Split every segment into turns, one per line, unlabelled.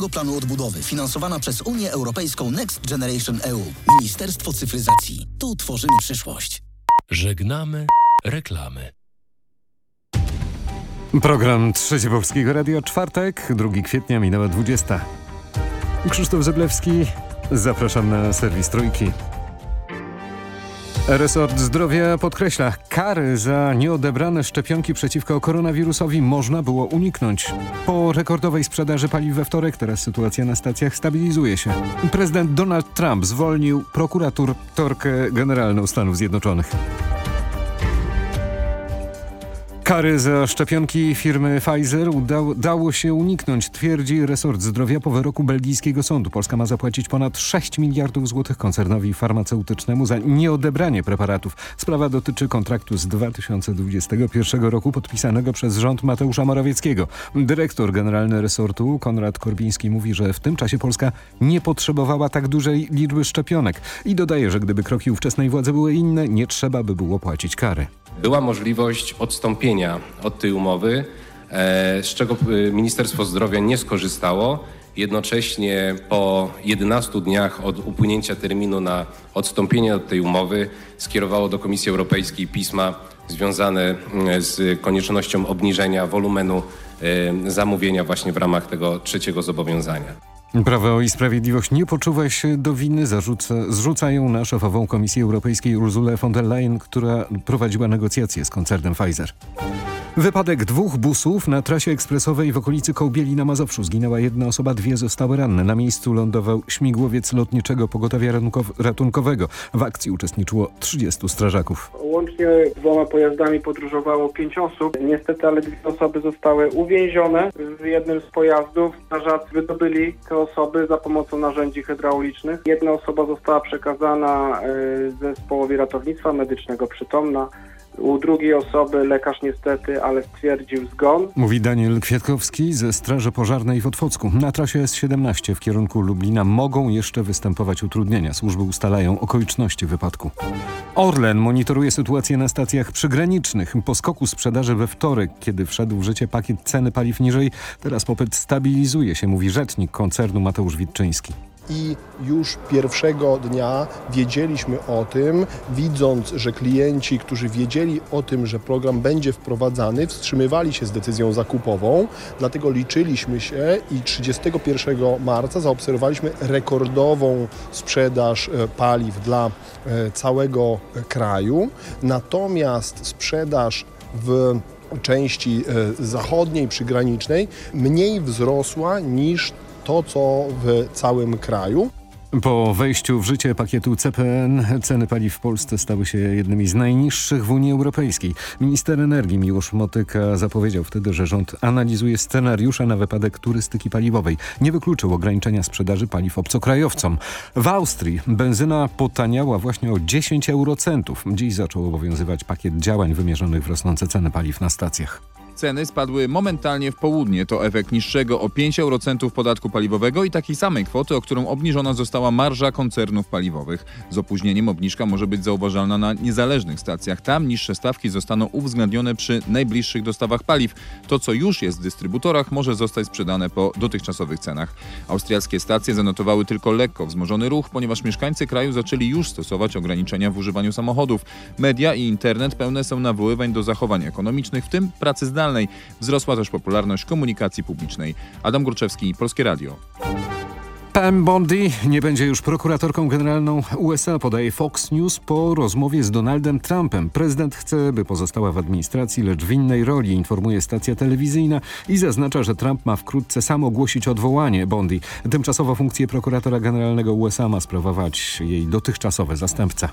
planu odbudowy finansowana przez Unię Europejską Next Generation EU. Ministerstwo Cyfryzacji. Tu tworzymy przyszłość.
Żegnamy reklamy.
Program Trzecie Polskiego Radio, czwartek, 2 kwietnia, minęła 20. Krzysztof Zeblewski, zapraszam na serwis Trójki. Resort Zdrowia podkreśla, kary za nieodebrane szczepionki przeciwko koronawirusowi można było uniknąć. Po rekordowej sprzedaży paliw we wtorek teraz sytuacja na stacjach stabilizuje się. Prezydent Donald Trump zwolnił prokuratorkę generalną Stanów Zjednoczonych. Kary za szczepionki firmy Pfizer udało, dało się uniknąć, twierdzi resort zdrowia po wyroku belgijskiego sądu. Polska ma zapłacić ponad 6 miliardów złotych koncernowi farmaceutycznemu za nieodebranie preparatów. Sprawa dotyczy kontraktu z 2021 roku podpisanego przez rząd Mateusza Morawieckiego. Dyrektor generalny resortu Konrad Korbiński mówi, że w tym czasie Polska nie potrzebowała tak dużej liczby szczepionek i dodaje, że gdyby kroki ówczesnej władzy były inne, nie trzeba by było płacić kary.
Była możliwość odstąpienia od tej umowy, e, z czego e, Ministerstwo Zdrowia nie skorzystało. Jednocześnie po 11 dniach od upłynięcia terminu na odstąpienie od tej umowy skierowało do Komisji Europejskiej pisma związane mm, z koniecznością obniżenia wolumenu e, zamówienia właśnie w ramach tego trzeciego zobowiązania.
Prawo i Sprawiedliwość nie poczuwa się do winy, zarzuca, zrzucają na szefową Komisji Europejskiej Ursulę von der Leyen, która prowadziła negocjacje z koncernem Pfizer. Wypadek dwóch busów na trasie ekspresowej w okolicy Kołbieli na Mazowszu. Zginęła jedna osoba, dwie zostały ranne. Na miejscu lądował śmigłowiec lotniczego pogotowia ratunkowego. W akcji uczestniczyło 30 strażaków.
Łącznie dwoma pojazdami podróżowało pięć osób. Niestety, ale dwie osoby zostały uwięzione w jednym z pojazdów. Strażacy wydobyli te osoby za pomocą narzędzi hydraulicznych. Jedna osoba została przekazana e, zespołowi ratownictwa medycznego przytomna. U drugiej osoby lekarz niestety, ale stwierdził zgon.
Mówi Daniel Kwiatkowski ze Straży Pożarnej w Otwocku. Na trasie S17 w kierunku Lublina mogą jeszcze występować utrudnienia. Służby ustalają okoliczności wypadku. Orlen monitoruje sytuację na stacjach przygranicznych. Po skoku sprzedaży we wtorek, kiedy wszedł w życie pakiet ceny paliw niżej, teraz popyt stabilizuje się, mówi rzecznik koncernu Mateusz Witczyński
i już pierwszego dnia wiedzieliśmy o tym, widząc, że klienci, którzy wiedzieli o tym, że program będzie wprowadzany, wstrzymywali się z decyzją zakupową, dlatego liczyliśmy się i 31 marca zaobserwowaliśmy rekordową sprzedaż e, paliw dla e, całego kraju, natomiast sprzedaż w części e, zachodniej, przygranicznej mniej wzrosła niż to, co w całym kraju.
Po wejściu w życie pakietu CPN ceny paliw w Polsce stały się jednymi z najniższych w Unii Europejskiej. Minister energii Miłosz Motyka zapowiedział wtedy, że rząd analizuje scenariusze na wypadek turystyki paliwowej. Nie wykluczył ograniczenia sprzedaży paliw obcokrajowcom. W Austrii benzyna potaniała właśnie o 10 eurocentów. Dziś zaczął obowiązywać pakiet działań wymierzonych w rosnące ceny paliw na stacjach.
Ceny spadły momentalnie w południe. To efekt niższego o 5 eurocentów podatku paliwowego i takiej samej kwoty, o którą obniżona została marża koncernów paliwowych. Z opóźnieniem obniżka może być zauważalna na niezależnych stacjach. Tam niższe stawki zostaną uwzględnione przy najbliższych dostawach paliw. To, co już jest w dystrybutorach, może zostać sprzedane po dotychczasowych cenach. Austriackie stacje zanotowały tylko lekko wzmożony ruch, ponieważ mieszkańcy kraju zaczęli już stosować ograniczenia w używaniu samochodów. Media i internet pełne są nawoływań do zachowań ekonomicznych, w tym pracy zdalnej Wzrosła też popularność komunikacji publicznej. Adam Górczewski, Polskie Radio.
Pam Bondi nie będzie już prokuratorką generalną USA, podaje Fox News po rozmowie z Donaldem Trumpem. Prezydent chce, by pozostała w administracji, lecz w innej roli, informuje stacja telewizyjna i zaznacza, że Trump ma wkrótce sam ogłosić odwołanie Bondi. Tymczasowo funkcję prokuratora generalnego USA ma sprawować jej dotychczasowy zastępca.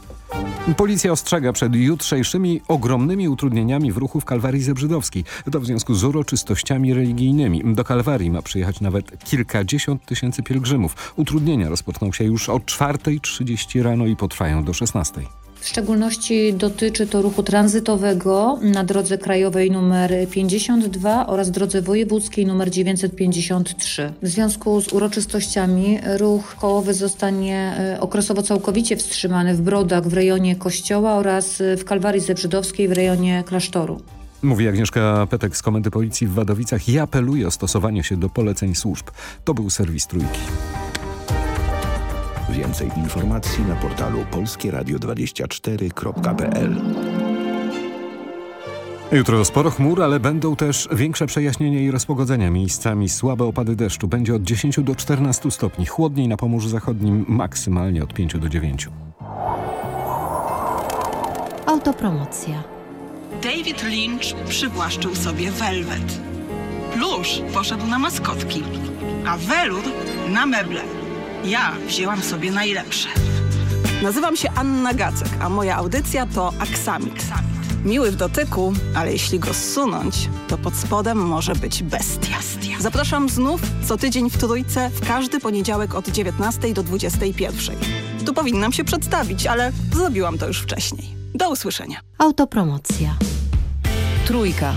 Policja ostrzega przed jutrzejszymi ogromnymi utrudnieniami w ruchu w Kalwarii Zebrzydowskiej. To w związku z uroczystościami religijnymi. Do Kalwarii ma przyjechać nawet kilkadziesiąt tysięcy pielgrzymów. Utrudnienia rozpoczną się już o 4.30 rano i potrwają do 16.
W szczególności dotyczy to ruchu tranzytowego na drodze krajowej nr 52 oraz drodze wojewódzkiej nr 953. W związku z uroczystościami ruch kołowy zostanie e, okresowo całkowicie wstrzymany w Brodach w rejonie Kościoła oraz w Kalwarii Zebrzydowskiej w rejonie klasztoru.
Mówi Agnieszka Petek z Komendy Policji w Wadowicach i apeluje o stosowanie się do poleceń służb. To był serwis Trójki.
Więcej informacji na portalu polskieradio24.pl
Jutro sporo chmur, ale będą też większe przejaśnienia i rozpogodzenia. Miejscami słabe opady deszczu. Będzie od 10 do 14 stopni. Chłodniej na Pomorzu Zachodnim maksymalnie od 5 do 9.
Autopromocja.
David Lynch przywłaszczył sobie Velvet. Plusz poszedł na maskotki, a Velur na meble. Ja wzięłam sobie najlepsze. Nazywam się Anna Gacek, a moja audycja to Aksamit. Miły w dotyku, ale jeśli go zsunąć, to pod spodem może być bestia. Zapraszam znów co tydzień w Trójce w każdy poniedziałek od 19 do 21. Tu powinnam się przedstawić, ale zrobiłam to już wcześniej. Do usłyszenia.
Autopromocja.
Trójka.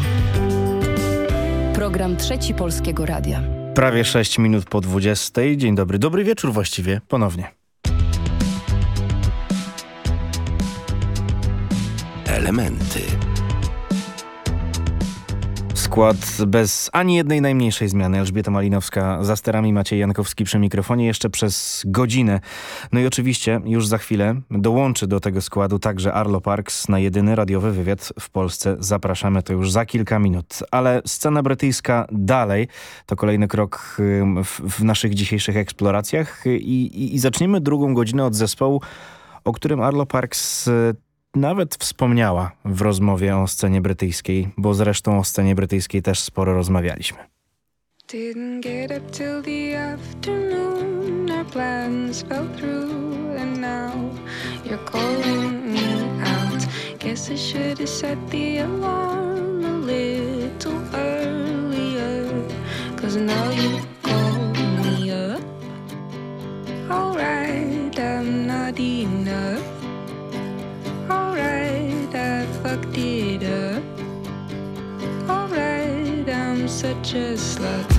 Program Trzeci Polskiego Radia.
Prawie 6 minut po 20. Dzień dobry, dobry wieczór właściwie, ponownie.
Elementy.
Skład bez ani jednej najmniejszej zmiany. Elżbieta Malinowska za sterami, Maciej Jankowski przy mikrofonie jeszcze przez godzinę. No i oczywiście już za chwilę dołączy do tego składu także Arlo Parks na jedyny radiowy wywiad w Polsce. Zapraszamy to już za kilka minut. Ale scena brytyjska dalej to kolejny krok w, w naszych dzisiejszych eksploracjach i, i, i zaczniemy drugą godzinę od zespołu, o którym Arlo Parks nawet wspomniała w rozmowie o scenie brytyjskiej, bo zresztą o scenie brytyjskiej też sporo rozmawialiśmy. Didn't get up till the afternoon. Our plans fell through And now you're calling me out. Guess I should have set the alarm A little earlier Cause now you call me up. Alright, I'm not enough Alright, I fucked it up. Alright, I'm such a slut.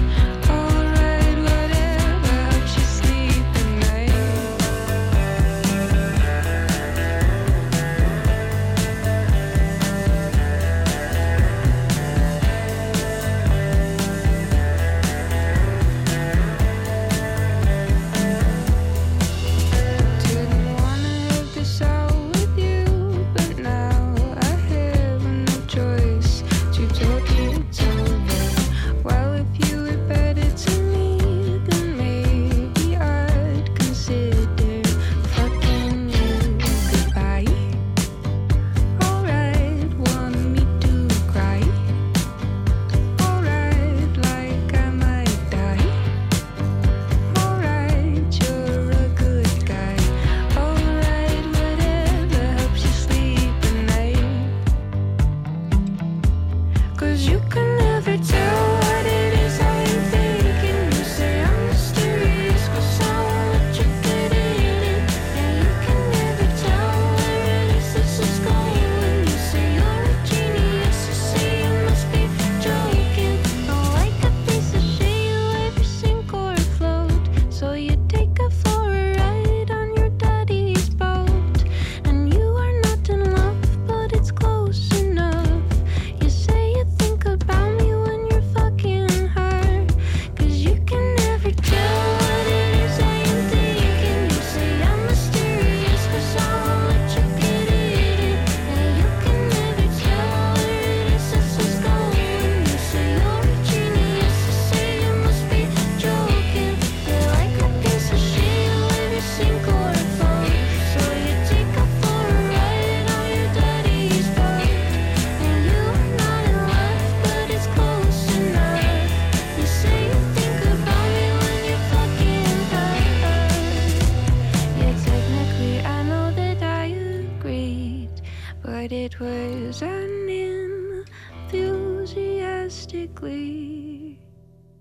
It was an enthusiastically.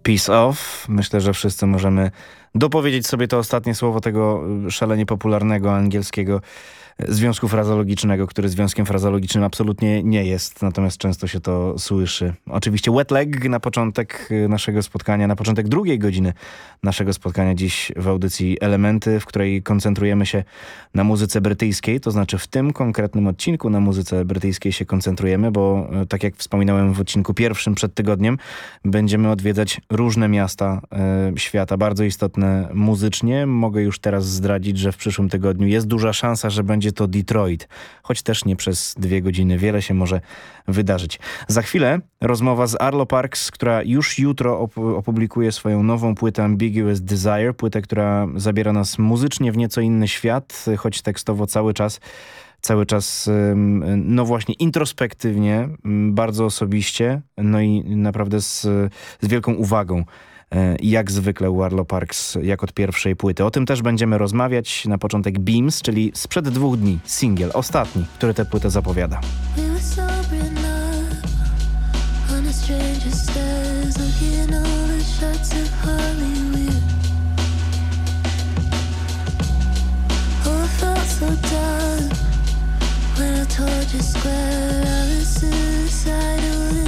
Peace Off. Myślę, że wszyscy możemy dopowiedzieć sobie to ostatnie słowo tego y, szalenie popularnego angielskiego związku frazologicznego, który związkiem frazologicznym absolutnie nie jest, natomiast często się to słyszy. Oczywiście wet leg na początek y, naszego spotkania, na początek drugiej godziny naszego spotkania dziś w audycji Elementy, w której koncentrujemy się na muzyce brytyjskiej, to znaczy w tym konkretnym odcinku na muzyce brytyjskiej się koncentrujemy, bo y, tak jak wspominałem w odcinku pierwszym przed tygodniem, będziemy odwiedzać różne miasta y, świata, bardzo istotne muzycznie. Mogę już teraz zdradzić, że w przyszłym tygodniu jest duża szansa, że będzie to Detroit, choć też nie przez dwie godziny. Wiele się może wydarzyć. Za chwilę rozmowa z Arlo Parks, która już jutro op opublikuje swoją nową płytę Ambiguous Desire, płytę, która zabiera nas muzycznie w nieco inny świat, choć tekstowo cały czas cały czas, no właśnie introspektywnie, bardzo osobiście, no i naprawdę z, z wielką uwagą. E, Jak zwykle u Arlo Parks, jak od pierwszej płyty. O tym też będziemy rozmawiać. Na początek Beams, czyli sprzed dwóch dni, singiel, ostatni, który tę płytę zapowiada.
When I told you square I was suicidal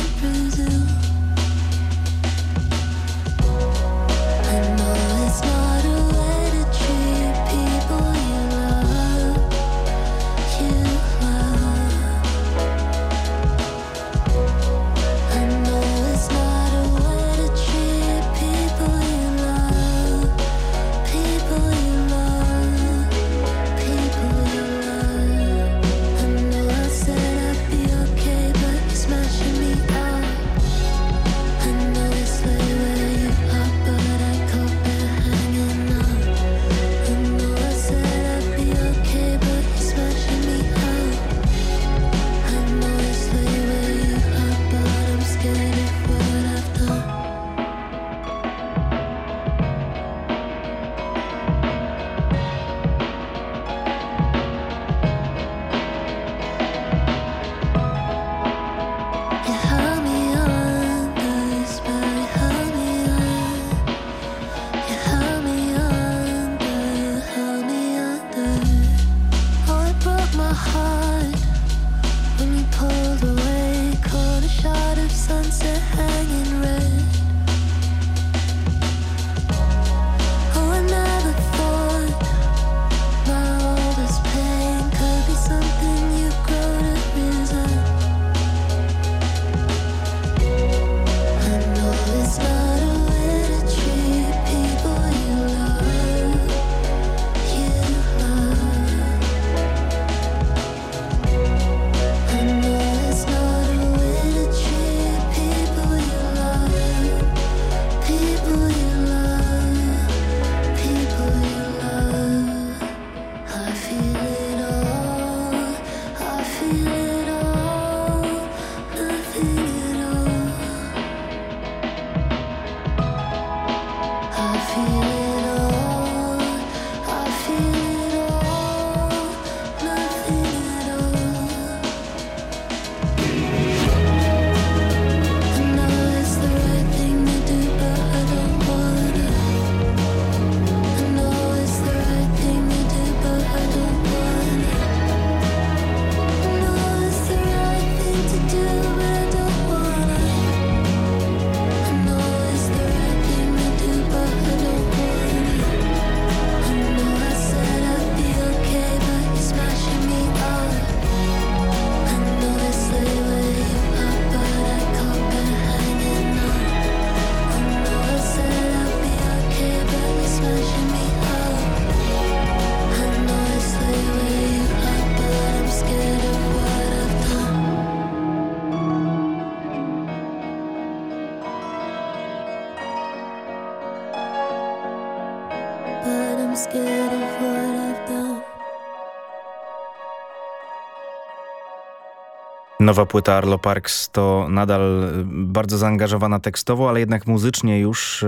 Nowa płyta Arlo Parks to nadal y, bardzo zaangażowana tekstowo, ale jednak muzycznie już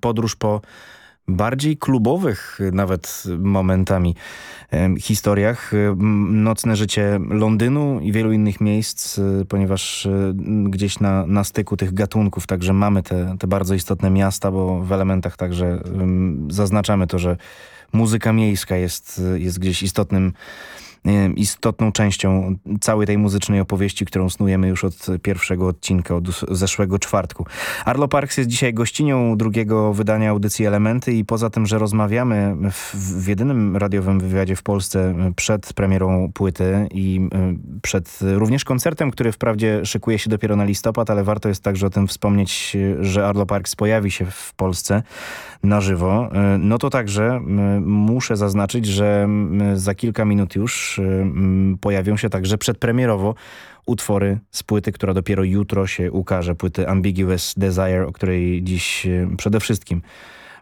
podróż po bardziej klubowych nawet momentami historiach. Em, Nocne życie Londynu i wielu innych miejsc, y, ponieważ y, gdzieś na, na styku tych gatunków także mamy te, te bardzo istotne miasta, bo w elementach także zaznaczamy to, że muzyka miejska jest, jest gdzieś istotnym istotną częścią całej tej muzycznej opowieści, którą snujemy już od pierwszego odcinka, od zeszłego czwartku. Arlo Parks jest dzisiaj gościnią drugiego wydania audycji Elementy i poza tym, że rozmawiamy w, w jedynym radiowym wywiadzie w Polsce przed premierą płyty i y, przed również koncertem, który wprawdzie szykuje się dopiero na listopad, ale warto jest także o tym wspomnieć, że Arlo Parks pojawi się w Polsce na żywo, y, no to także muszę zaznaczyć, że za kilka minut już y, mm, pojawią się także przedpremierowo utwory z płyty, która dopiero jutro się ukaże, płyty Ambiguous Desire, o której dziś y, przede wszystkim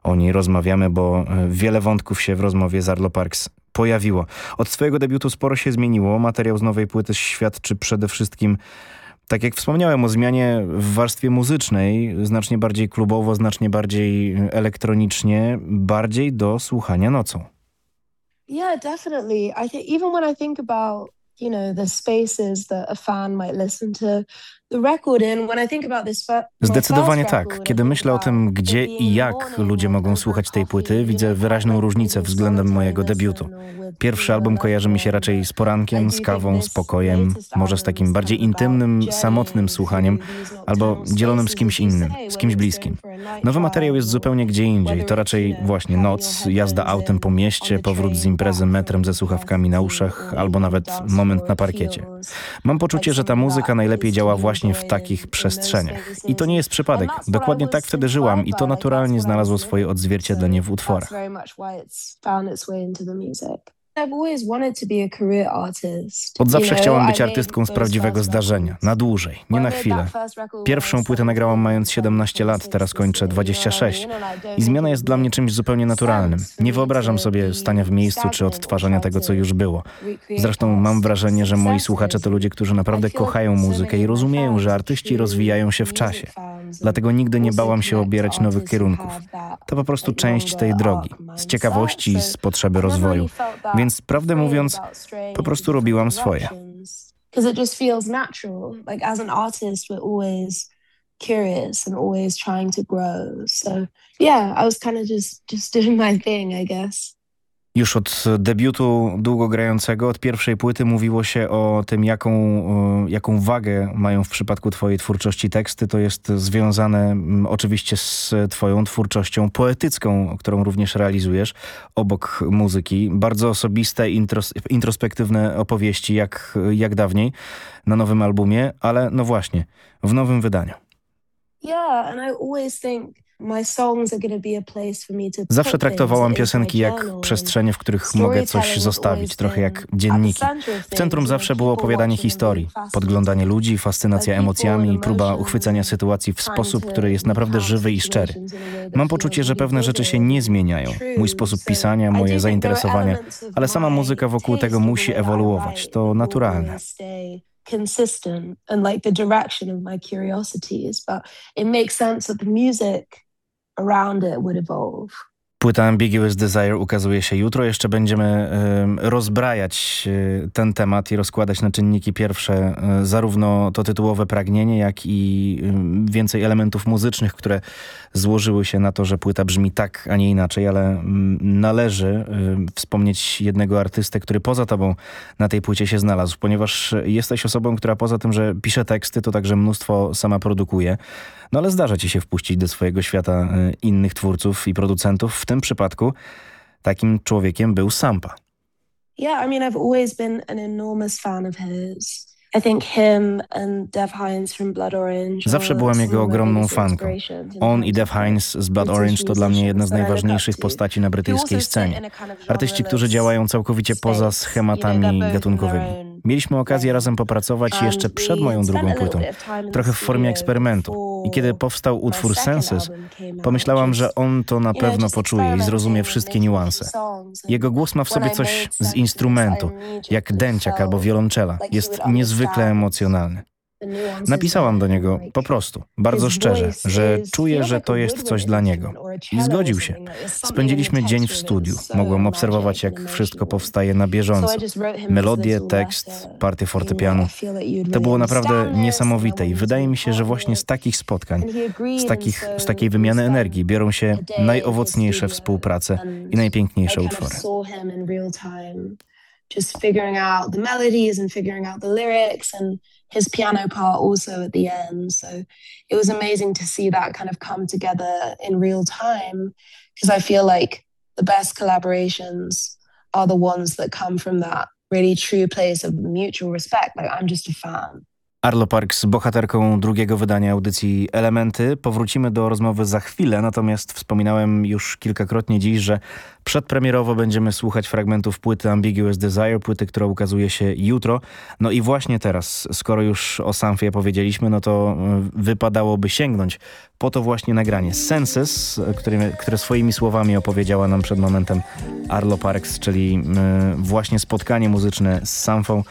o niej rozmawiamy, bo y, wiele wątków się w rozmowie z Arlo Parks pojawiło. Od swojego debiutu sporo się zmieniło. Materiał z nowej płyty świadczy przede wszystkim tak jak wspomniałem o zmianie w warstwie muzycznej, znacznie bardziej klubowo, znacznie bardziej elektronicznie, bardziej do słuchania nocą.
Yeah, definitely. I think even when I think about, you know, the spaces that a fan might listen to
Zdecydowanie tak. Kiedy myślę o tym, gdzie i jak ludzie mogą słuchać tej płyty, widzę wyraźną różnicę względem mojego debiutu. Pierwszy album kojarzy mi się raczej z porankiem, z kawą, z pokojem, może z takim bardziej intymnym, samotnym słuchaniem, albo dzielonym z kimś innym, z kimś bliskim. Nowy materiał jest zupełnie gdzie indziej. To raczej właśnie noc, jazda autem po mieście, powrót z imprezy metrem ze słuchawkami na uszach, albo nawet moment na parkiecie. Mam poczucie, że ta muzyka najlepiej działa właśnie w takich przestrzeniach. I to nie jest przypadek. Dokładnie tak wtedy żyłam i to naturalnie znalazło swoje odzwierciedlenie w utworach. Od zawsze chciałam być artystką z prawdziwego zdarzenia, na dłużej, nie na chwilę. Pierwszą płytę nagrałam mając 17 lat, teraz kończę 26. I zmiana jest dla mnie czymś zupełnie naturalnym. Nie wyobrażam sobie stania w miejscu czy odtwarzania tego, co już było. Zresztą mam wrażenie, że moi słuchacze to ludzie, którzy naprawdę kochają muzykę i rozumieją, że artyści rozwijają się w czasie. Dlatego nigdy nie bałam się obierać nowych kierunków. To po prostu część tej drogi, z ciekawości i z potrzeby rozwoju. Więc prawdę mówiąc, po prostu robiłam swoje.
because it just feels natural. Like as an artist, we're always curious and always trying to grow. So yeah, I was kind of just just doing my thing, I guess.
Już od debiutu długogrającego, od pierwszej płyty mówiło się o tym, jaką, e, jaką wagę mają w przypadku twojej twórczości teksty. To jest związane mm, oczywiście z twoją twórczością poetycką, którą również realizujesz obok muzyki. Bardzo osobiste, intros introspektywne opowieści, jak, jak dawniej na nowym albumie, ale no właśnie, w nowym wydaniu.
Yeah, and I always think
Zawsze traktowałam piosenki jak przestrzenie, w których mogę coś zostawić, trochę jak dzienniki. W centrum zawsze było opowiadanie historii, podglądanie ludzi, fascynacja emocjami i próba uchwycenia sytuacji w sposób, który jest naprawdę żywy i szczery. Mam poczucie, że pewne rzeczy się nie zmieniają. Mój sposób pisania, moje zainteresowania, ale sama muzyka wokół tego musi ewoluować. To naturalne.
consistent and like the direction of my curiosities, but it makes sense that the music
Płyta Ambiguous Desire ukazuje się jutro. Jeszcze będziemy em, rozbrajać e, ten temat i rozkładać na czynniki pierwsze e, zarówno to tytułowe pragnienie, jak i więcej elementów muzycznych, które złożyły się na to, że płyta brzmi tak, a nie inaczej, ale należy wspomnieć jednego artystę, który poza tobą na tej płycie się znalazł, ponieważ jesteś osobą, która poza tym, że pisze teksty, to także mnóstwo sama produkuje. No ale zdarza ci się wpuścić do swojego świata e, innych twórców i producentów. W tym przypadku takim człowiekiem był Sampa.
Yeah, I mean, I've always been an enormous fan of his.
Zawsze byłam jego ogromną fanką. On i Dev Hines z Blood Orange to dla mnie jedna z najważniejszych postaci na brytyjskiej scenie. Artyści, którzy działają całkowicie poza schematami gatunkowymi. Mieliśmy okazję razem popracować jeszcze przed moją drugą płytą, trochę w formie eksperymentu. I kiedy powstał utwór Senses, pomyślałam, że on to na pewno poczuje i zrozumie wszystkie niuanse. Jego głos ma w sobie coś z instrumentu, jak dęciak albo wiolonczela. Jest niezwykle emocjonalny. Napisałam do niego po prostu, bardzo szczerze, że czuję, że to jest coś dla niego. I zgodził się. Spędziliśmy dzień w studiu. Mogłam obserwować, jak wszystko powstaje na bieżąco. Melodie, tekst, partie fortepianu. To było naprawdę niesamowite i wydaje mi się, że właśnie z takich spotkań, z, takich, z takiej wymiany energii biorą się najowocniejsze współprace i najpiękniejsze utwory.
just figuring out the melodies and figuring out the lyrics and his piano part also at the end. So it was amazing to see that kind of come together in real time because I feel like the best collaborations are the ones that come from that really true place of mutual respect. Like I'm just a fan.
Arlo Parks, bohaterką drugiego wydania audycji Elementy. Powrócimy do rozmowy za chwilę, natomiast wspominałem już kilkakrotnie dziś, że przedpremierowo będziemy słuchać fragmentów płyty Ambiguous Desire, płyty, która ukazuje się jutro. No i właśnie teraz, skoro już o Sanfie powiedzieliśmy, no to y, wypadałoby sięgnąć po to właśnie nagranie. Senses, które, które swoimi słowami opowiedziała nam przed momentem Arlo Parks, czyli y, właśnie spotkanie muzyczne z Sanfą.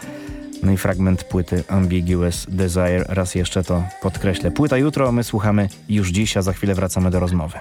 No i fragment płyty Ambiguous Desire. Raz jeszcze to podkreślę. Płyta jutro, my słuchamy już dziś, a za chwilę wracamy do rozmowy.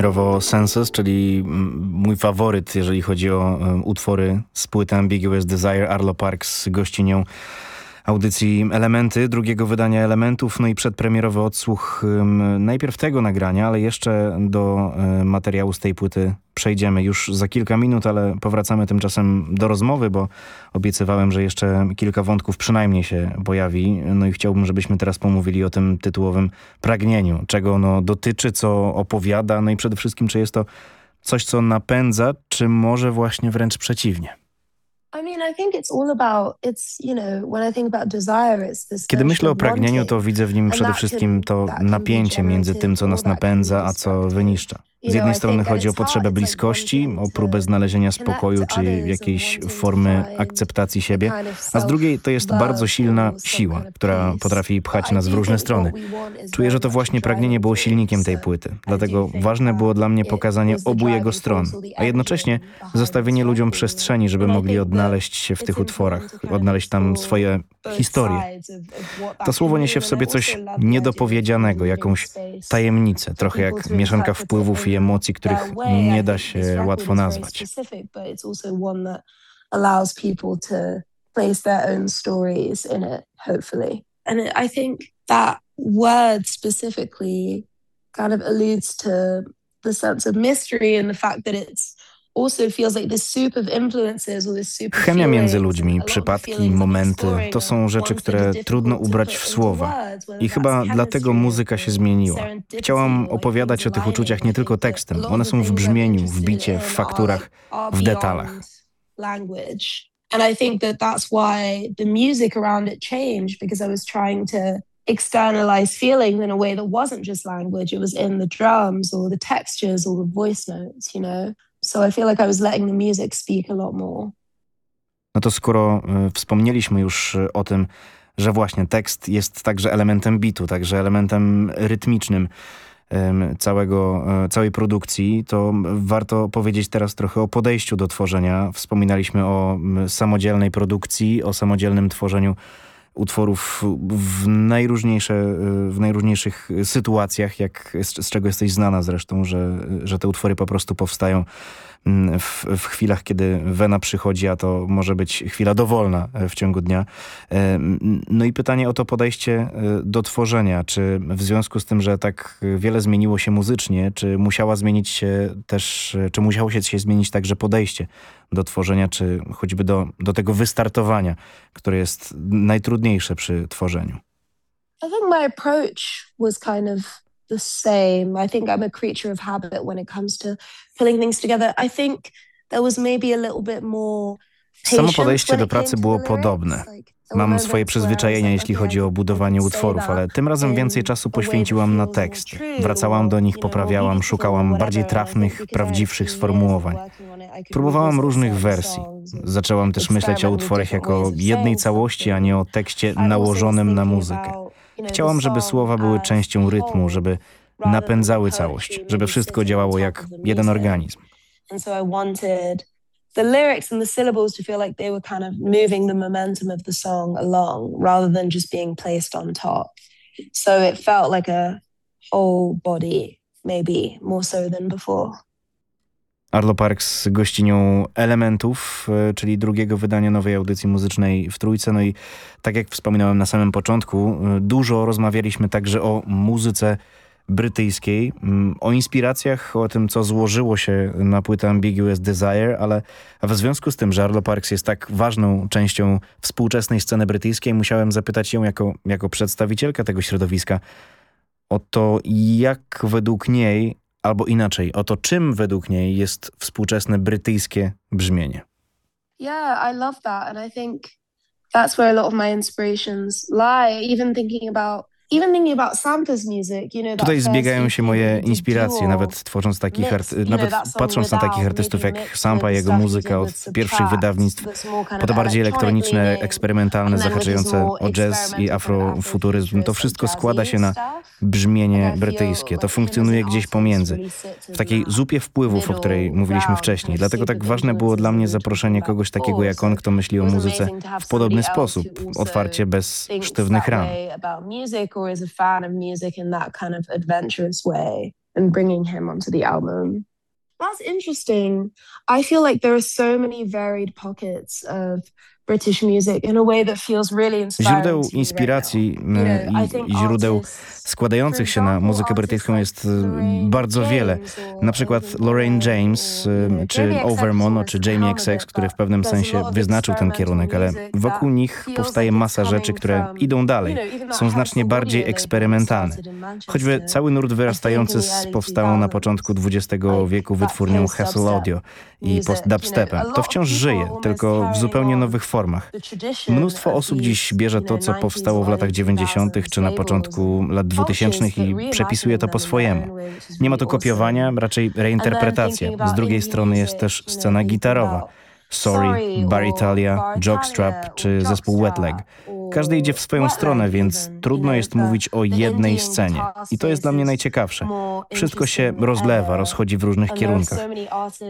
Premierowo Senses, czyli mm, mój faworyt, jeżeli chodzi o um, utwory z płyty Ambiguous Desire, Arlo Parks gościnią audycji Elementy, drugiego wydania Elementów, no i przedpremierowy odsłuch um, najpierw tego nagrania, ale jeszcze do um, materiału z tej płyty przejdziemy już za kilka minut, ale powracamy tymczasem do rozmowy, bo obiecywałem, że jeszcze kilka wątków przynajmniej się pojawi. No i chciałbym, żebyśmy teraz pomówili o tym tytułowym pragnieniu, czego ono dotyczy, co opowiada, no i przede wszystkim, czy jest to coś, co napędza, czy może właśnie wręcz przeciwnie. Kiedy myślę o pragnieniu, to widzę w nim przede wszystkim to napięcie między tym, co nas napędza, a co wyniszcza. Z jednej strony chodzi o potrzebę bliskości, o próbę znalezienia spokoju czy jakiejś formy akceptacji siebie, a z drugiej to jest bardzo silna siła, która potrafi pchać nas w różne strony. Czuję, że to właśnie pragnienie było silnikiem tej płyty, dlatego ważne było dla mnie pokazanie obu jego stron, a jednocześnie zostawienie ludziom przestrzeni, żeby mogli odnaleźć się w tych utworach, odnaleźć tam swoje historie. To słowo niesie w sobie coś niedopowiedzianego, jakąś tajemnicę, trochę jak mieszanka wpływów i emocji, których nie da się łatwo nazwać.
And I think that word specifically kind of alludes to the sense of mystery and the fact that it's
Chemia między
feelings
ludźmi, przypadki,
feelings
momenty to są rzeczy, które trudno ubrać w słowa. I chyba dlatego muzyka się zmieniła. Chciałam opowiadać o tych uczuciach nie tylko tekstem. One są w brzmieniu, w bicie, w fakturach, w detalach.
And I think that that's why the music around it changed because I was trying to externalize feeling in a way that wasn't just language. It was in the drums or the textures or the voice notes, you know? So I feel like I was letting the music speak a lot more.
No to skoro y, wspomnieliśmy już y, o tym, że właśnie tekst jest także elementem bitu, także elementem rytmicznym ym, całego, y, całej produkcji, to warto powiedzieć teraz trochę o podejściu do tworzenia. Wspominaliśmy o samodzielnej produkcji, o samodzielnym tworzeniu utworów w, najróżniejsze, w najróżniejszych sytuacjach, jak, z, z czego jesteś znana zresztą, że, że te utwory po prostu powstają w, w chwilach, kiedy wena przychodzi, a to może być chwila dowolna e, w ciągu dnia. E, No i pytanie o to podejście e, do tworzenia. Czy w związku z tym, że tak wiele zmieniło się muzycznie, czy musiała zmienić się też, czy musiało się zmienić także podejście do tworzenia, czy choćby do, do tego wystartowania, które jest najtrudniejsze przy tworzeniu?
I think my approach was kind of the same. I think I'm a creature of habit when it comes to putting things together. I think there was maybe a little bit more
Samo podejście do pracy było podobne. Mam swoje przyzwyczajenia, jeśli chodzi o budowanie utworów, ale tym razem więcej czasu poświęciłam na teksty. Wracałam do nich, poprawiałam, szukałam bardziej trafnych, prawdziwszych sformułowań. Próbowałam różnych wersji. Zaczęłam też myśleć o utworach jako jednej całości, a nie o tekście nałożonym na muzykę. Chciałam, żeby słowa były częścią rytmu, żeby napędzały całość, żeby wszystko działało jak jeden organizm.
The lyrics and the syllables to feel like they were kind of moving the momentum of the song along rather than just being placed on top. So it felt like a whole body, maybe more so than before.
Arlo Parks gościnią Elementów, e, czyli drugiego wydania nowej audycji muzycznej w Trójce. No i tak jak wspominałem na samym początku, e, dużo rozmawialiśmy także o muzyce brytyjskiej, mm, o inspiracjach, o tym, co złożyło się na płytę Ambiguous Desire, ale w związku z tym, że Arlo Parks jest tak ważną częścią współczesnej sceny brytyjskiej, musiałem zapytać ją jako, jako przedstawicielka tego środowiska o to, jak według niej, albo inaczej, o to, czym według niej jest współczesne brytyjskie brzmienie.
Yeah, I love that. And I think that's where a lot of my inspirations lie. Even thinking about
Tutaj zbiegają się moje inspiracje, nawet tworząc takich,
know,
nawet patrząc na takich artystów jak Sampa, jego muzyka od pierwszych wydawnictw, po to bardziej elektroniczne, eksperymentalne, zahaczające o jazz i afrofuturyzm. To wszystko składa się na brzmienie brytyjskie. To funkcjonuje gdzieś pomiędzy, w takiej zupie wpływów, o której mówiliśmy wcześniej. Dlatego tak ważne było dla mnie zaproszenie kogoś takiego jak on, kto myśli o muzyce w podobny sposób, otwarcie, bez sztywnych ram.
Way about music or is a fan of music in that kind of adventurous way. and bringing him onto the album. That's interesting. I feel like there are so many varied pockets of British music in a way that feels really inspiring.
Źródeł
right
inspiracji
know, I
i,
think
i źródeł składających się na muzykę brytyjską jest e, bardzo wiele. Na przykład Lorraine James, e, czy Overmono, czy Jamie XX, który w pewnym sensie wyznaczył ten kierunek, ale wokół nich powstaje masa rzeczy, które idą dalej, są znacznie bardziej eksperymentalne. Choćby cały nurt wyrastający z powstałą na początku XX wieku wytwórnią Hassel Audio i post-dubstepem, to wciąż żyje, tylko w zupełnie nowych formach. Mnóstwo osób dziś bierze to, co powstało w latach 90. czy na początku lat 2000 i przepisuje to po swojemu. Nie ma tu kopiowania, raczej reinterpretacja. Z drugiej strony jest też scena gitarowa. Sorry, Baritalia, Jockstrap czy zespół Wetleg. Każdy idzie w swoją stronę, więc trudno jest mówić o jednej scenie. I to jest dla mnie najciekawsze. Wszystko się rozlewa, rozchodzi w różnych kierunkach.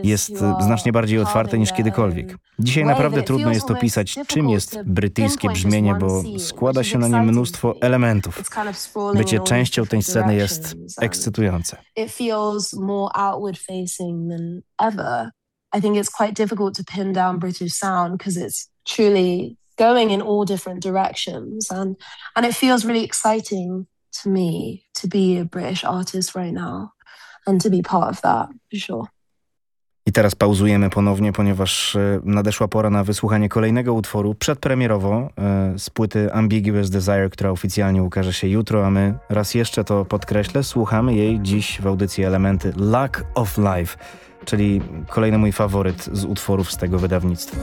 Jest znacznie bardziej otwarte niż kiedykolwiek. Dzisiaj naprawdę trudno jest opisać, czym jest brytyjskie brzmienie, bo składa się na nie mnóstwo elementów. Bycie częścią tej sceny jest ekscytujące.
I think it's quite difficult to pin down British sound because it's truly going in all different directions and and it feels really exciting to me to be a British artist right now and to be part of that for sure.
I teraz pauzujemy ponownie, ponieważ e, nadeszła pora na wysłuchanie kolejnego utworu przedpremierowo e, z płyty Ambiguous Desire, która oficjalnie ukaże się jutro, a my raz jeszcze to podkreślę, słuchamy jej dziś w audycji Elementy Lack of Life, czyli kolejny mój faworyt z utworów z tego wydawnictwa.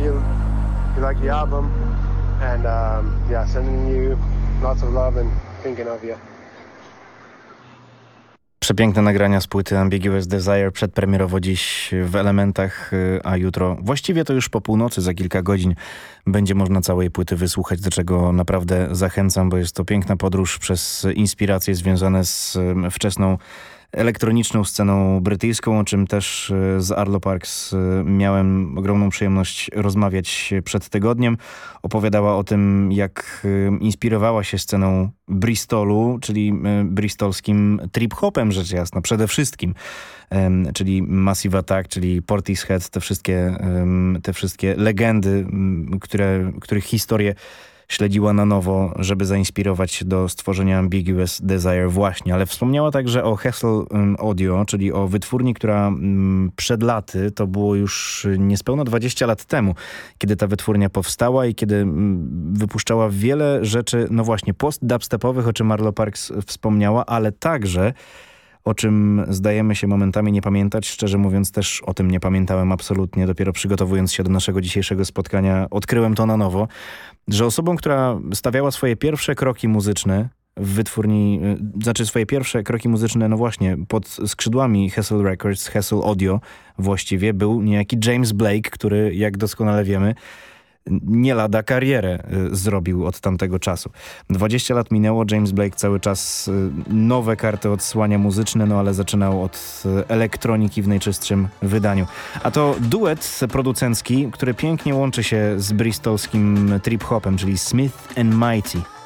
You you
like the album, and um, yeah, sending you lots of love and thinking of you.
Przepiękne nagrania z płyty Ambiguous Desire przedpremierowo dziś w elementach, y, a jutro, właściwie to już po północy, za kilka godzin będzie można całej płyty wysłuchać, do czego naprawdę zachęcam, bo jest to piękna podróż przez inspiracje związane z y, wczesną elektroniczną sceną brytyjską, o czym też y, z Arlo Parks y, miałem ogromną przyjemność rozmawiać przed tygodniem. Opowiadała o tym, jak y, inspirowała się sceną Bristolu, czyli bristolskim trip-hopem rzecz jasna, przede wszystkim. Czyli Massive Attack, czyli Portishead, te wszystkie, te wszystkie legendy, które, których historię śledziła na nowo, żeby zainspirować się do stworzenia Ambiguous Desire właśnie, ale wspomniała także o Hessel Audio, czyli o wytwórni, która przed laty, to było już niespełna 20 lat temu, kiedy ta wytwórnia powstała i kiedy wypuszczała wiele rzeczy, no właśnie post-dubstepowych, o czym Marlo Parks wspomniała, ale także o czym zdajemy się momentami nie pamiętać. Szczerze mówiąc też o tym nie pamiętałem absolutnie. Dopiero przygotowując się do naszego dzisiejszego spotkania odkryłem to na nowo, że osobą, która stawiała swoje pierwsze kroki muzyczne w wytwórni, y, znaczy swoje pierwsze kroki muzyczne, no właśnie, pod skrzydłami Hessel Records, Hessel Audio właściwie, był niejaki James Blake, który, jak doskonale wiemy, nie lada karierę y, zrobił od tamtego czasu. 20 lat minęło, James Blake cały czas y, nowe karty odsłania muzyczne, no ale zaczynał od y, elektroniki w najczystszym wydaniu. A to duet producencki, który pięknie łączy się z bristolskim trip-hopem, czyli Smith and Mighty.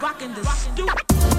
Rockin' the stoop.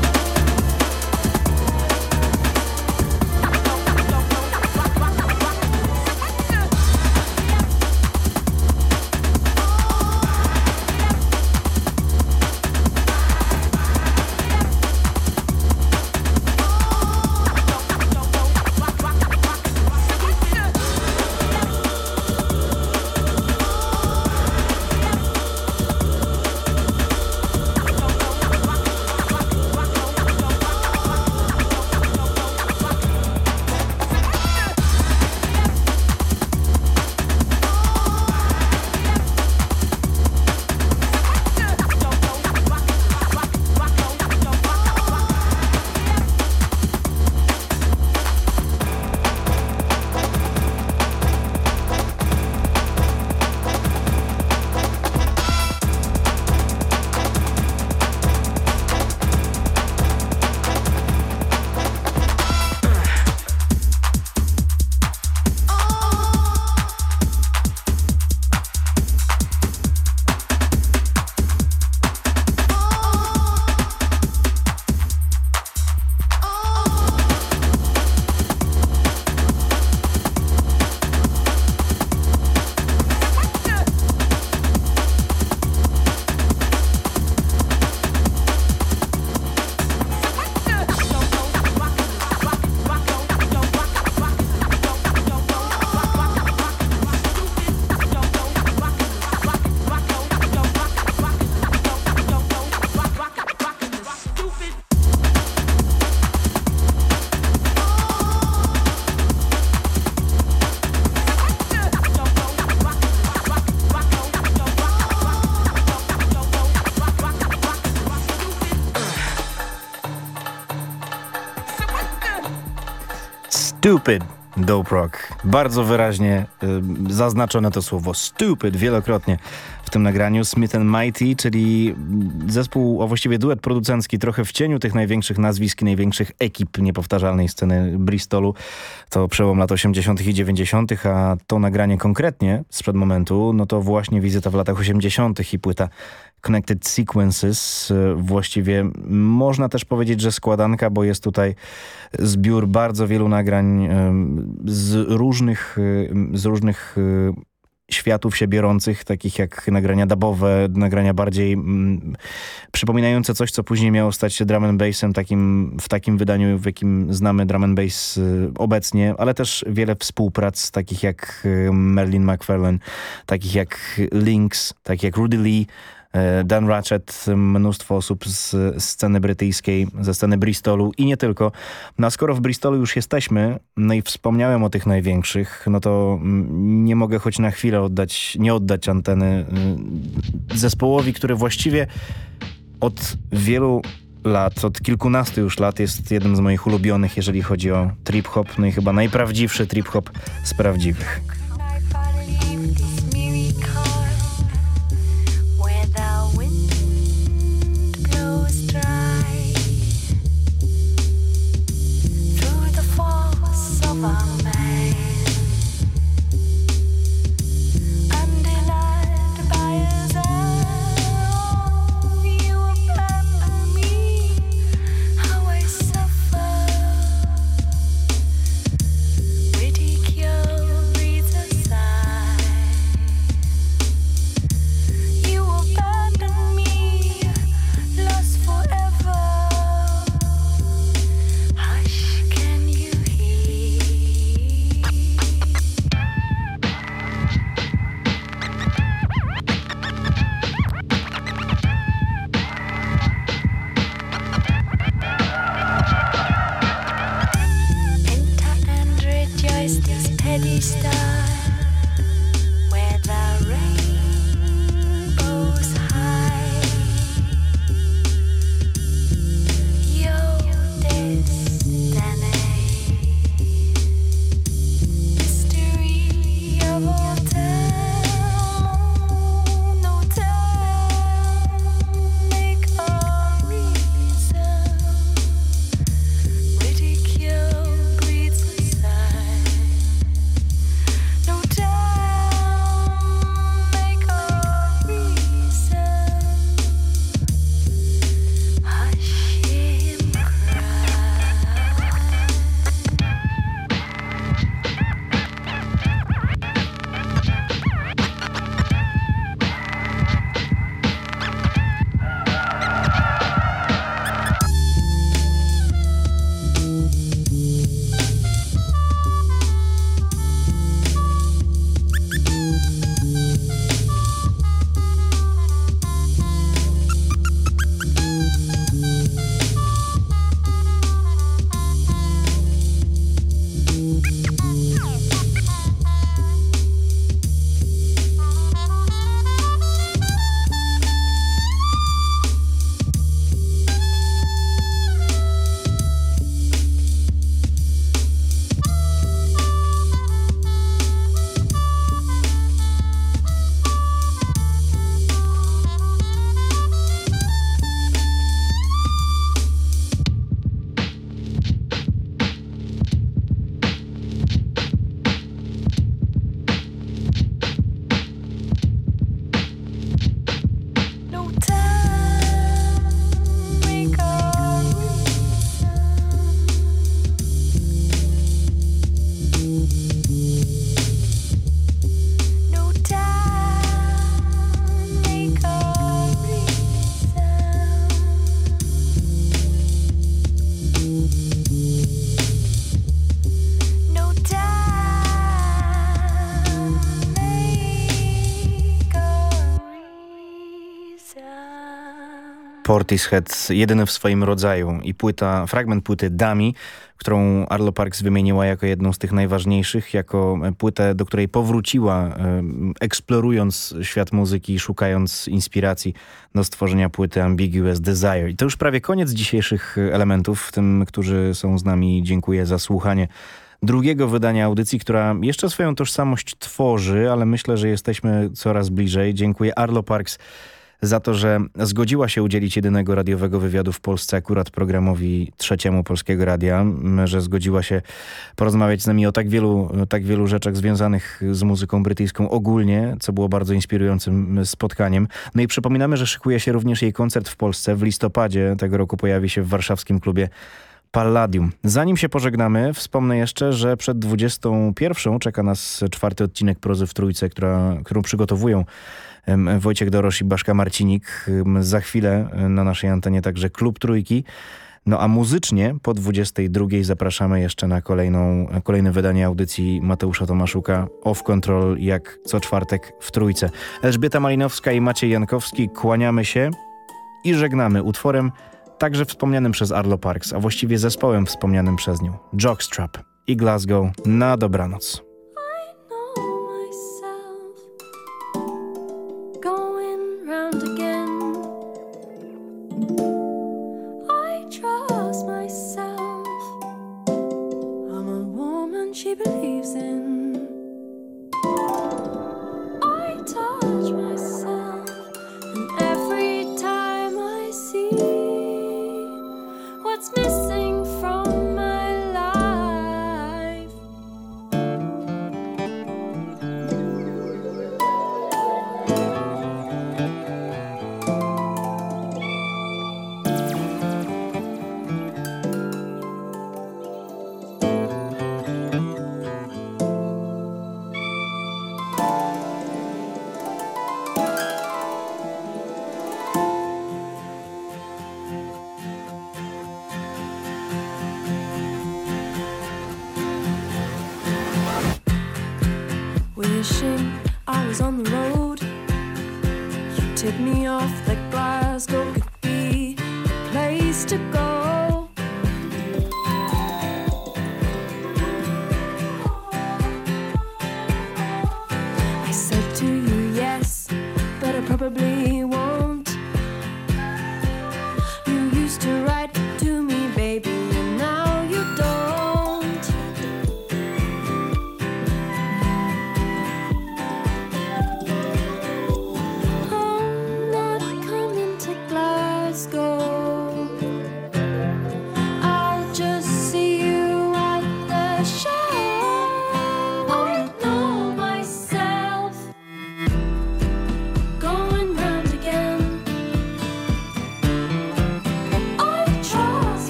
Stupid Dope Rock. Bardzo wyraźnie y, zaznaczone to słowo stupid wielokrotnie w tym nagraniu. Smith and Mighty, czyli zespół, a właściwie duet producencki trochę w cieniu tych największych nazwisk i największych ekip niepowtarzalnej sceny Bristolu. To przełom lat 80. i 90., a to nagranie konkretnie sprzed momentu, no to właśnie wizyta w latach 80. i płyta Connected Sequences. Y, Właściwie można też powiedzieć, że składanka, bo jest tutaj zbiór bardzo wielu nagrań ym, z różnych, y, z różnych światów się biorących, takich jak nagrania dubowe, nagrania bardziej mm, przypominające coś, co później miało stać się drum and bassem takim, w takim wydaniu, w jakim znamy drum and bass y, obecnie, ale też wiele współprac, takich jak Merlin McFarlane, takich jak Lynx, takich jak Rudy Lee, e, Dan Ratchet, mnóstwo osób z sceny brytyjskiej, ze sceny Bristolu i nie tylko. No a skoro w Bristolu już jesteśmy, no i wspomniałem o tych największych, no to mm, nie mogę choć na chwilę oddać, nie oddać anteny y, zespołowi, który właściwie od wielu lat, od kilkunastu już lat jest jednym z moich ulubionych, jeżeli chodzi o trip-hop, no i chyba najprawdziwszy trip-hop z prawdziwych. Portishead, jedyny w swoim rodzaju i płyta, fragment płyty Dami, którą Arlo Parks wymieniła jako jedną z tych najważniejszych, jako płytę, do której powróciła, eksplorując świat muzyki, szukając inspiracji do stworzenia płyty Ambiguous Desire. I to już prawie koniec dzisiejszych elementów. Tym, którzy są z nami, dziękuję za słuchanie drugiego wydania audycji, która jeszcze swoją tożsamość tworzy, ale myślę, że jesteśmy coraz bliżej. Dziękuję Arlo Parks za to, że zgodziła się udzielić jedynego radiowego wywiadu w Polsce akurat programowi trzeciemu Polskiego Radia, że zgodziła się porozmawiać z nami o tak wielu, tak wielu rzeczach związanych z muzyką brytyjską ogólnie, co było bardzo inspirującym spotkaniem. No i przypominamy, że szykuje się również jej koncert w Polsce. W listopadzie tego roku pojawi się w warszawskim klubie Palladium. Zanim się pożegnamy, wspomnę jeszcze, że przed 21 czeka nas czwarty odcinek Prozy w Trójce, która, którą przygotowują Wojciech Dorosz i Baszka Marcinik. Za chwilę e, na naszej antenie także Klub Trójki. No a muzycznie po 22 zapraszamy jeszcze na kolejną, kolejne wydanie audycji Mateusza Tomaszuka Off Control jak co czwartek w Trójce. Elżbieta Malinowska i Maciej Jankowski kłaniamy się i żegnamy utworem także wspomnianym przez Arlo Parks, a właściwie zespołem wspomnianym przez nią, Jockstrap i Glasgow na dobranoc.
I said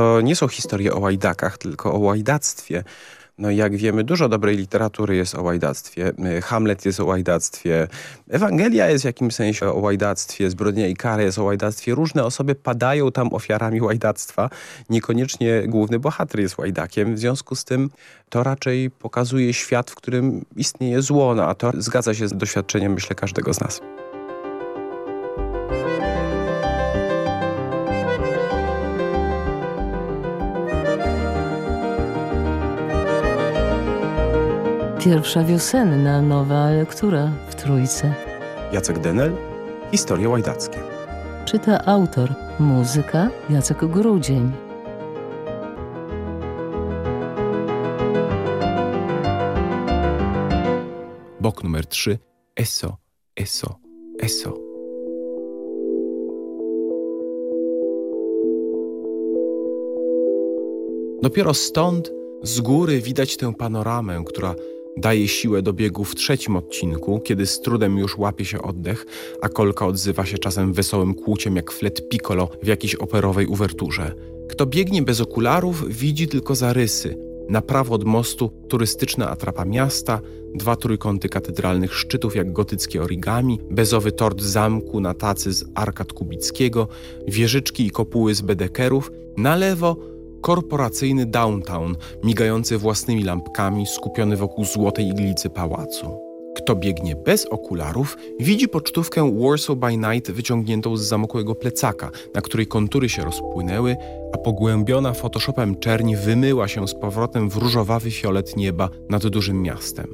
to
nie są historie o łajdakach, tylko o łajdactwie. No jak wiemy, dużo dobrej literatury jest o łajdactwie. Hamlet jest o łajdactwie. Ewangelia jest w jakimś sensie o łajdactwie. Zbrodnia i kara jest o łajdactwie. Różne osoby padają tam ofiarami łajdactwa. Niekoniecznie główny bohater jest łajdakiem. W związku z tym to raczej pokazuje świat, w którym istnieje zło. No, a to zgadza się z doświadczeniem, myślę, każdego z nas.
Pierwsza wiosenna nowa lektura w Trójce.
Jacek Denel, Historie łajdackie.
Czyta autor. Muzyka Jacek Grudzień.
Bok numer 3. Eso, eso, eso. Dopiero stąd z góry widać tę panoramę, która daje siłę do biegu w trzecim odcinku, kiedy z trudem już łapie się oddech, a kolka odzywa się czasem wesołym kłuciem jak flet piccolo w jakiejś operowej uwerturze. Kto biegnie bez okularów, widzi tylko zarysy. Na prawo od mostu turystyczna atrapa miasta, dwa trójkąty katedralnych szczytów jak gotyckie origami, bezowy tort zamku na tacy z arkad kubickiego, wieżyczki i kopuły z bedekerów, na lewo korporacyjny downtown, migający własnymi lampkami, skupiony wokół złotej iglicy pałacu. Kto biegnie bez okularów, widzi pocztówkę Warsaw by Night wyciągniętą z zamokłego plecaka, na której kontury się rozpłynęły, a pogłębiona Photoshopem czerń wymyła się z powrotem w różowawy fiolet nieba nad dużym miastem.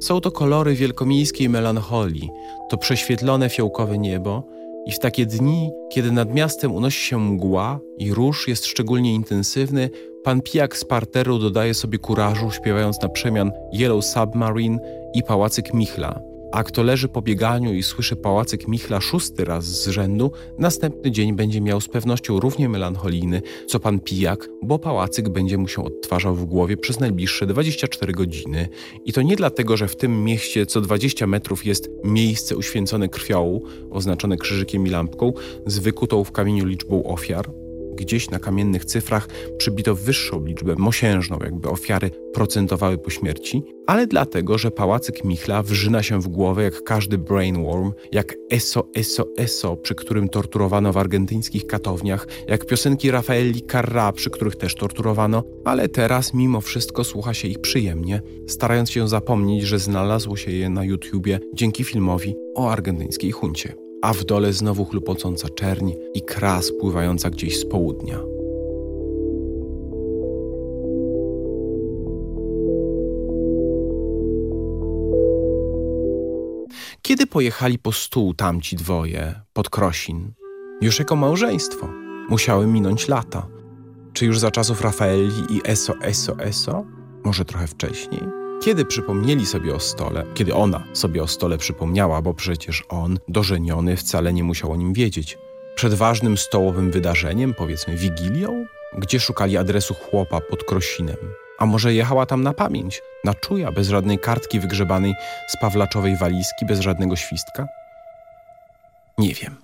Są to kolory wielkomiejskiej melancholii, to prześwietlone fiołkowe niebo, i w takie dni, kiedy nad miastem unosi się mgła i róż jest szczególnie intensywny, pan pijak z parteru dodaje sobie kurażu, śpiewając na przemian Yellow Submarine i Pałacyk Michla. A kto leży po bieganiu i słyszy Pałacyk Michla szósty raz z rzędu, następny dzień będzie miał z pewnością równie melancholijny, co pan pijak, bo Pałacyk będzie mu się odtwarzał w głowie przez najbliższe 24 godziny. I to nie dlatego, że w tym mieście co 20 metrów jest miejsce uświęcone krwią, oznaczone krzyżykiem i lampką, z wykutą w kamieniu liczbą ofiar, Gdzieś na kamiennych cyfrach przybito wyższą liczbę, mosiężną, jakby ofiary procentowały po śmierci, ale dlatego, że pałacyk Michla wrzyna się w głowę jak każdy brainworm, jak eso, eso, eso, przy którym torturowano w argentyńskich katowniach, jak piosenki Rafaeli Carrà, przy których też torturowano, ale teraz mimo wszystko słucha się ich przyjemnie, starając się zapomnieć, że znalazło się je na YouTubie dzięki filmowi o argentyńskiej huncie a w dole znowu chlupocąca czerń i kra spływająca gdzieś z południa. Kiedy pojechali po stół tamci dwoje pod Krosin? Już jako małżeństwo. Musiały minąć lata. Czy już za czasów Rafaeli i Eso, Eso, Eso? Może trochę wcześniej? Kiedy przypomnieli sobie o stole, kiedy ona sobie o stole przypomniała, bo przecież on, dożeniony, wcale nie musiał o nim wiedzieć. Przed ważnym stołowym wydarzeniem, powiedzmy wigilią, gdzie szukali adresu chłopa pod Krosinem. A może jechała tam na pamięć, na czuja, bez żadnej kartki wygrzebanej z pawlaczowej walizki, bez żadnego świstka? Nie wiem.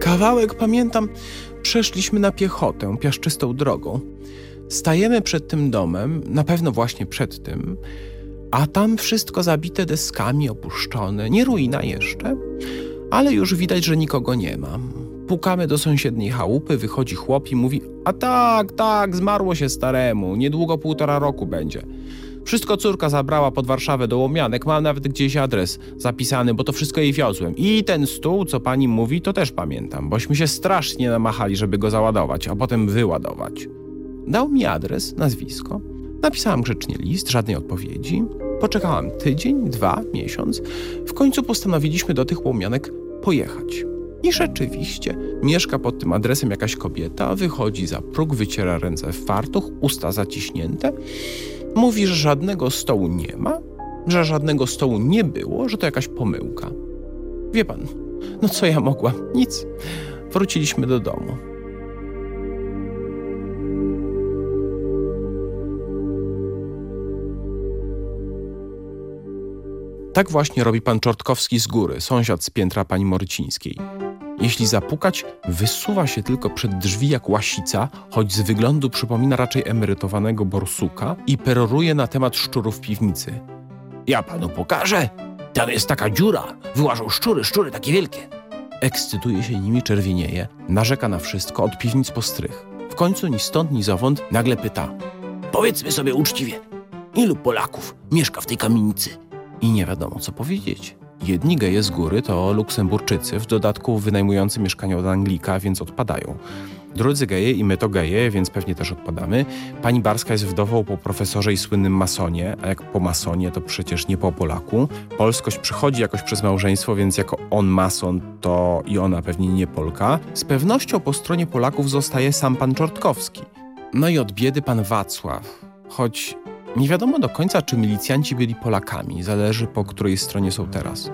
Kawałek, pamiętam, przeszliśmy na piechotę, piaszczystą drogą. Stajemy przed tym domem, na pewno właśnie przed tym, a tam wszystko zabite deskami, opuszczone, nie ruina jeszcze, ale już widać, że nikogo nie ma. Pukamy do sąsiedniej chałupy, wychodzi chłop i mówi: A tak, tak, zmarło się staremu, niedługo półtora roku będzie. Wszystko córka zabrała pod Warszawę do Łomianek, mam nawet gdzieś adres zapisany, bo to wszystko jej wiozłem. I ten stół, co pani mówi, to też pamiętam, bośmy się strasznie namachali, żeby go załadować, a potem wyładować. Dał mi adres, nazwisko. Napisałam grzecznie list, żadnej odpowiedzi. Poczekałam tydzień, dwa, miesiąc. W końcu postanowiliśmy do tych łomianek pojechać. I rzeczywiście mieszka pod tym adresem jakaś kobieta, wychodzi za próg, wyciera ręce w fartuch, usta zaciśnięte. Mówi, że żadnego stołu nie ma, że żadnego stołu nie było, że to jakaś pomyłka. Wie pan, no co ja mogłam? Nic. Wróciliśmy do domu. Tak właśnie robi pan Czortkowski z góry, sąsiad z piętra pani Morycińskiej. Jeśli zapukać, wysuwa się tylko przed drzwi jak łasica, choć z wyglądu przypomina raczej emerytowanego borsuka i peroruje na temat szczurów piwnicy. Ja panu pokażę. Tam jest taka dziura. Wyłażą szczury, szczury takie wielkie. Ekscytuje się nimi, czerwienieje, narzeka na wszystko, od piwnic po strych. W końcu ni stąd, ni zowąd nagle pyta. Powiedzmy sobie uczciwie, ilu Polaków mieszka w tej kamienicy? I nie wiadomo, co powiedzieć. Jedni geje z góry to Luksemburczycy, w dodatku wynajmujący mieszkania od Anglika, więc odpadają. Drudzy geje i my to geje, więc pewnie też odpadamy. Pani Barska jest wdową po profesorze i słynnym masonie, a jak po masonie, to przecież nie po Polaku. Polskość przychodzi jakoś przez małżeństwo, więc jako on mason, to i ona pewnie nie Polka. Z pewnością po stronie Polaków zostaje sam pan Czortkowski. No i od biedy pan Wacław. Choć nie wiadomo do końca, czy milicjanci byli Polakami, zależy po której stronie są teraz.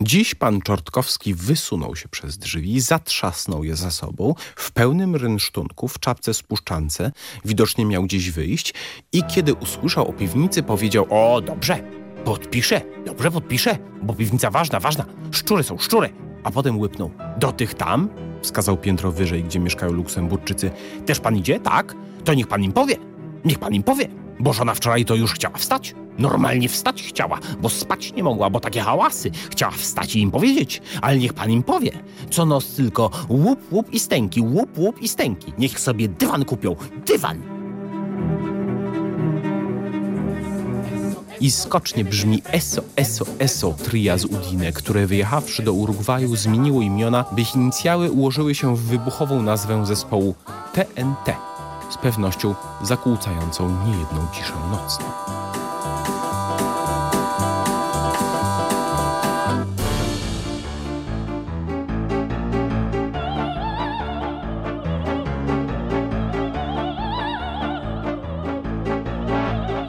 Dziś pan Czortkowski wysunął się przez drzwi, zatrzasnął je za sobą, w pełnym rynsztunku, w czapce spuszczance, widocznie miał gdzieś wyjść i kiedy usłyszał o piwnicy, powiedział, o dobrze, podpiszę, dobrze podpiszę, bo piwnica ważna, ważna, szczury są, szczury. A potem łypnął, do tych tam, wskazał piętro wyżej, gdzie mieszkają Luksemburczycy, też pan idzie, tak? To niech pan im powie, niech pan im powie, bo żona wczoraj to już chciała wstać. Normalnie wstać chciała, bo spać nie mogła, bo takie hałasy. Chciała wstać i im powiedzieć, ale niech pan im powie. Co noc tylko łup, łup i stęki, łup, łup i stęki. Niech sobie dywan kupią, dywan. I skocznie brzmi ESO, ESO, ESO tria z Udine, które wyjechawszy do Urugwaju zmieniło imiona, by ich inicjały ułożyły się w wybuchową nazwę zespołu TNT, z pewnością zakłócającą niejedną ciszę nocną.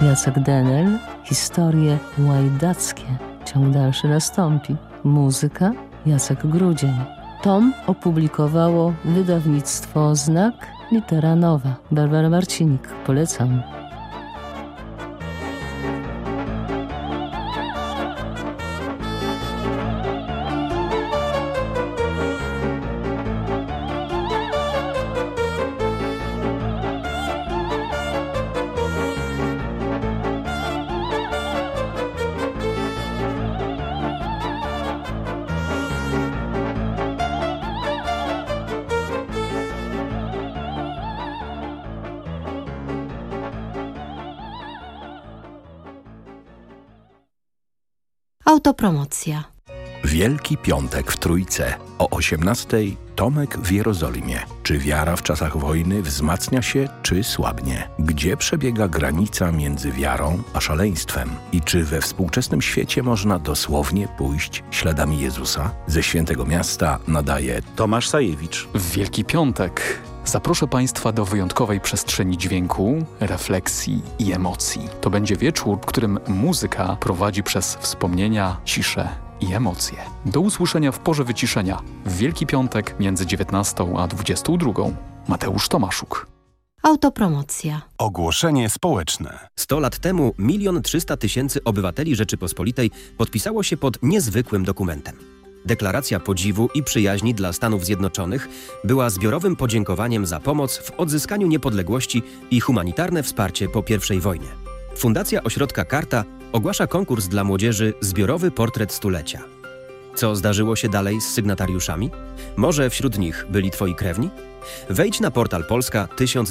Jacek Denel, historie łajdackie. Ciąg dalszy nastąpi. Muzyka Jacek Grudzień. Tom opublikowało wydawnictwo Znak Litera Nowa. Barbara Marcinik, polecam.
Autopromocja.
Wielki Piątek w Trójce. O 18:00 Tomek w Jerozolimie. Czy wiara w czasach wojny wzmacnia się, czy słabnie? Gdzie przebiega granica między wiarą a szaleństwem? I czy we współczesnym świecie można dosłownie pójść śladami Jezusa? Ze Świętego Miasta nadaje Tomasz Sajewicz.
W Wielki Piątek zaproszę Państwa do wyjątkowej przestrzeni dźwięku, refleksji i emocji. To będzie wieczór, w którym muzyka prowadzi przez wspomnienia, ciszę i emocje. Do usłyszenia w porze wyciszenia w Wielki Piątek między 19 a 22. Mateusz Tomaszuk.
Autopromocja.
Ogłoszenie społeczne.
100 lat temu milion trzysta tysięcy obywateli Rzeczypospolitej podpisało się pod niezwykłym dokumentem. Deklaracja podziwu i przyjaźni dla Stanów Zjednoczonych była zbiorowym podziękowaniem za pomoc w odzyskaniu niepodległości i humanitarne wsparcie po I wojnie. Fundacja Ośrodka Karta ogłasza konkurs dla młodzieży Zbiorowy Portret Stulecia. Co zdarzyło się dalej z sygnatariuszami? Może wśród nich byli twoi krewni? Wejdź na portal Polska 1000